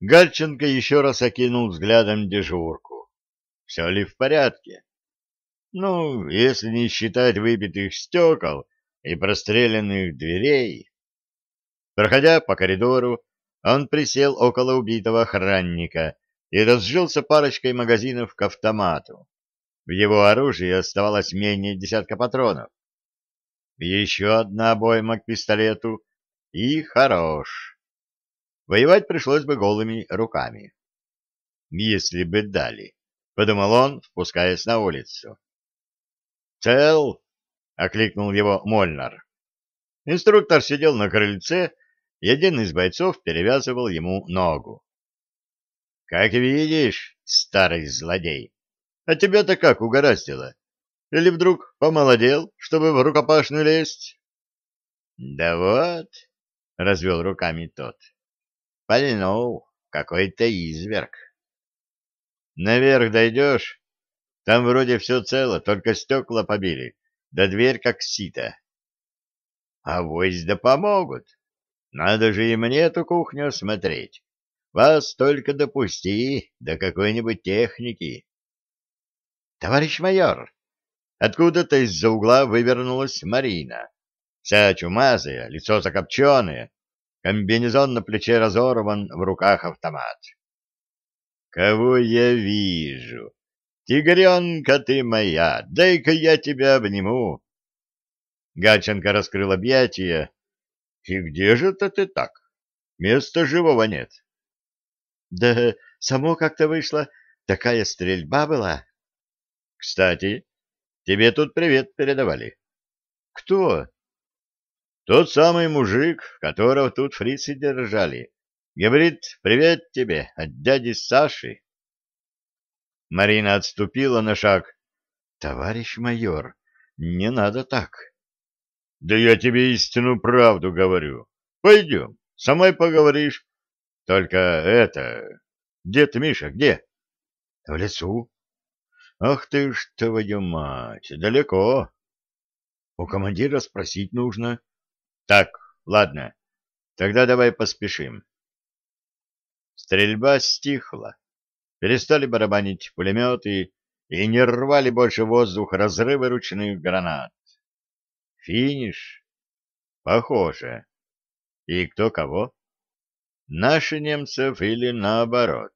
Гальченко еще раз окинул взглядом дежурку. Все ли в порядке? Ну, если не считать выбитых стекол и простреленных дверей. Проходя по коридору, он присел около убитого охранника и разжился парочкой магазинов к автомату. В его оружии оставалось менее десятка патронов. Еще одна обойма к пистолету и хорош. Воевать пришлось бы голыми руками. Если бы дали, — подумал он, спускаясь на улицу. «Цел!» — окликнул его Мольнар. Инструктор сидел на крыльце, и один из бойцов перевязывал ему ногу. «Как видишь, старый злодей, а тебя-то как угораздило? Или вдруг помолодел, чтобы в рукопашную лезть?» «Да вот», — развел руками тот, Пальнул какой-то изверг. Наверх дойдешь, там вроде все цело, только стекла побили, да дверь как сито. А вось да помогут. Надо же и мне эту кухню осмотреть. Вас только допусти до какой-нибудь техники. Товарищ майор, откуда-то из-за угла вывернулась Марина. Вся чумазая, лицо закопченное, Комбинезон на плече разорван, в руках автомат. «Кого я вижу? Тигренка ты моя, дай-ка я тебя обниму!» Гаченко раскрыл объятия. «И где же это ты так? Места живого нет». «Да само как-то вышло, такая стрельба была». «Кстати, тебе тут привет передавали». «Кто?» Тот самый мужик, которого тут фрицы держали. Говорит, привет тебе от дяди Саши. Марина отступила на шаг. Товарищ майор, не надо так. Да я тебе истинную правду говорю. Пойдем, самой поговоришь. Только это... Дед Миша где? В лесу. Ах ты ж, твою мать, далеко. У командира спросить нужно. Так, ладно. Тогда давай поспешим. Стрельба стихла. Перестали барабанить пулеметы и не рвали больше воздух разрывы ручных гранат. Финиш? Похоже. И кто кого? Наши немцев или наоборот?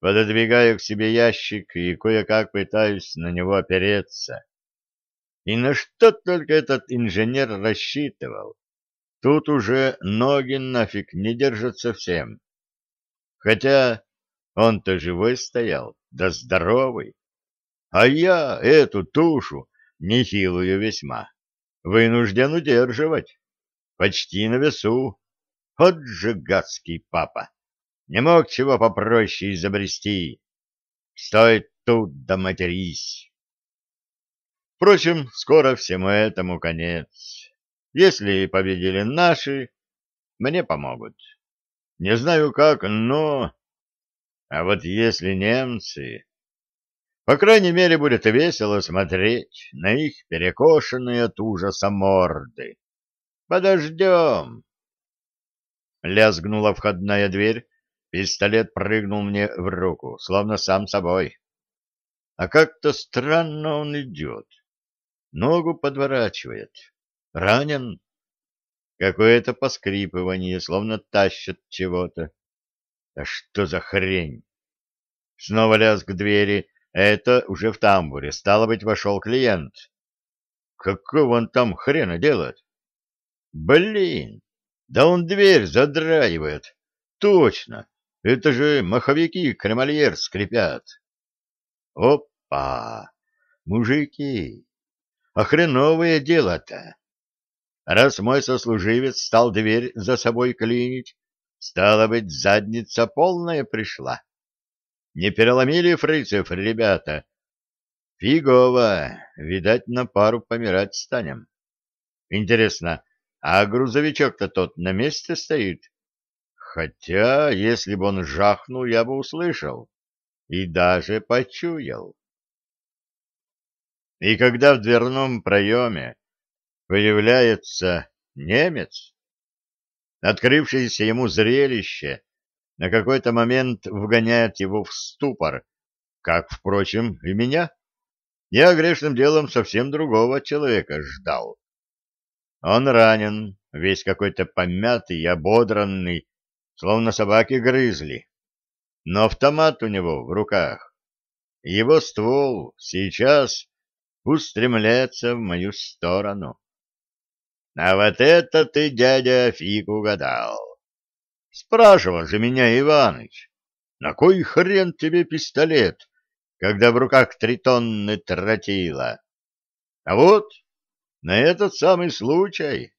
Пододвигаю к себе ящик и кое-как пытаюсь на него опереться. И на что только этот инженер рассчитывал? Тут уже ноги нафиг не держат совсем. Хотя он-то живой стоял, да здоровый. А я эту тушу, нехилую весьма, вынужден удерживать. Почти на весу. Вот же гадский папа! Не мог чего попроще изобрести. Стой тут да матерись. Впрочем, скоро всему этому конец. Если победили наши, мне помогут. Не знаю как, но... А вот если немцы... По крайней мере, будет весело смотреть на их перекошенные от ужаса морды. Подождем. Лязгнула входная дверь, пистолет прыгнул мне в руку, словно сам собой. А как-то странно он идет ногу подворачивает. Ранен? Какое-то поскрипывание, словно тащат чего-то. А что за хрень? Снова лязг двери. Это уже в тамбуре. Стало быть, вошел клиент. Какого он там хрена делает? Блин! Да он дверь задраивает. Точно! Это же маховики кремольер скрипят. Опа! Мужики! А хреновое дело-то. Раз мой сослуживец стал дверь за собой клинить, стало быть, задница полная пришла. Не переломили фрицев, ребята? Фигово, видать, на пару помирать станем. Интересно, а грузовичок-то тот на месте стоит? Хотя, если бы он жахнул, я бы услышал и даже почуял. И когда в дверном проеме появляется немец, открывшееся ему зрелище на какой-то момент вгоняет его в ступор, как, впрочем, и меня. Я грешным делом совсем другого человека ждал. Он ранен, весь какой-то помятый и ободранный, словно собаки грызли. Но автомат у него в руках. Его ствол сейчас устремляется в мою сторону. А вот это ты, дядя, фиг угадал. Спрашивал же меня Иваныч, на кой хрен тебе пистолет, когда в руках три тонны тротила? А вот на этот самый случай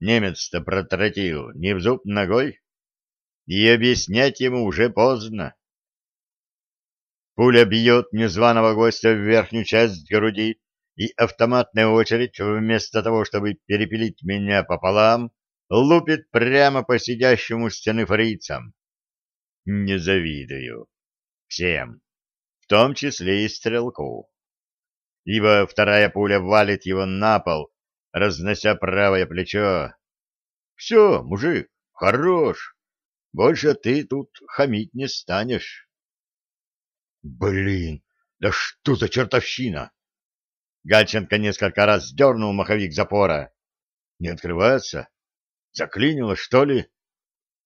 немец-то протротил не в зуб ногой, и объяснять ему уже поздно. Пуля бьет незваного гостя в верхнюю часть груди, и автоматная очередь, вместо того, чтобы перепилить меня пополам, лупит прямо по сидящему стены фрицам. Не завидую. Всем. В том числе и стрелку. Ибо вторая пуля валит его на пол, разнося правое плечо. Все, мужик, хорош. Больше ты тут хамить не станешь. Блин, да что за чертовщина? Гальченко несколько раз дернул маховик запора. Не открывается? Заклинило, что ли?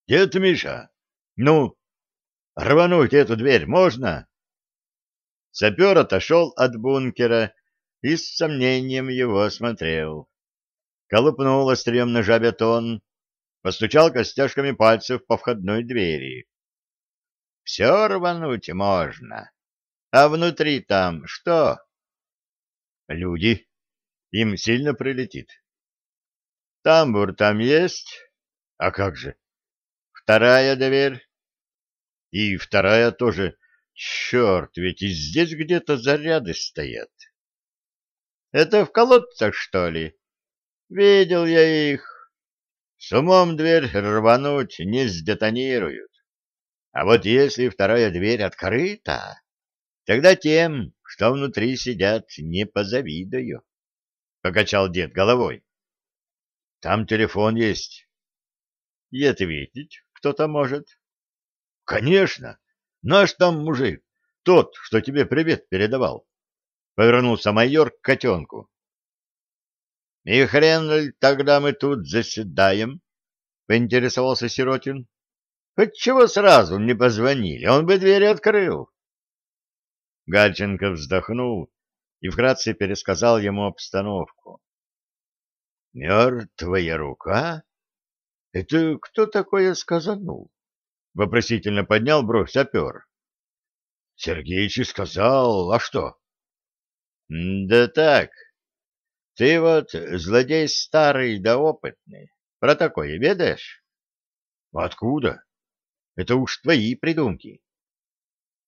Дед Миша, ну, рвануть эту дверь можно? Сапер отошел от бункера и с сомнением его осмотрел. Колупнул острием ножа бетон, постучал костяшками пальцев по входной двери. Все рвануть можно. А внутри там что? Люди. Им сильно прилетит. Тамбур там есть? А как же? Вторая дверь? И вторая тоже. Черт, ведь и здесь где-то заряды стоят. Это в колодцах, что ли? Видел я их. С умом дверь рвануть не сдетонируют. А вот если вторая дверь открыта, тогда тем, что внутри сидят, не позавидую. Покачал дед головой. Там телефон есть. И ответить кто-то может. Конечно. Наш там мужик. Тот, что тебе привет передавал. Повернулся майор к котенку. И хрен ли тогда мы тут заседаем? Поинтересовался Сиротин. Отчего сразу не позвонили? Он бы дверь открыл. Гальченко вздохнул и вкратце пересказал ему обстановку. «Мертвая рука? Это кто такое сказанул?» Вопросительно поднял бровь сапер. Сергеич сказал, а что? Да так. Ты вот злодей старый да опытный. Про такое ведаешь? Откуда? Это уж твои придумки.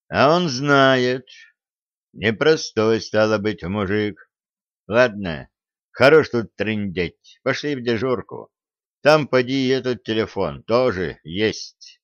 А он знает, Непростой, стало быть, мужик. Ладно, хорош тут трындеть. Пошли в дежурку. Там, поди, этот телефон тоже есть.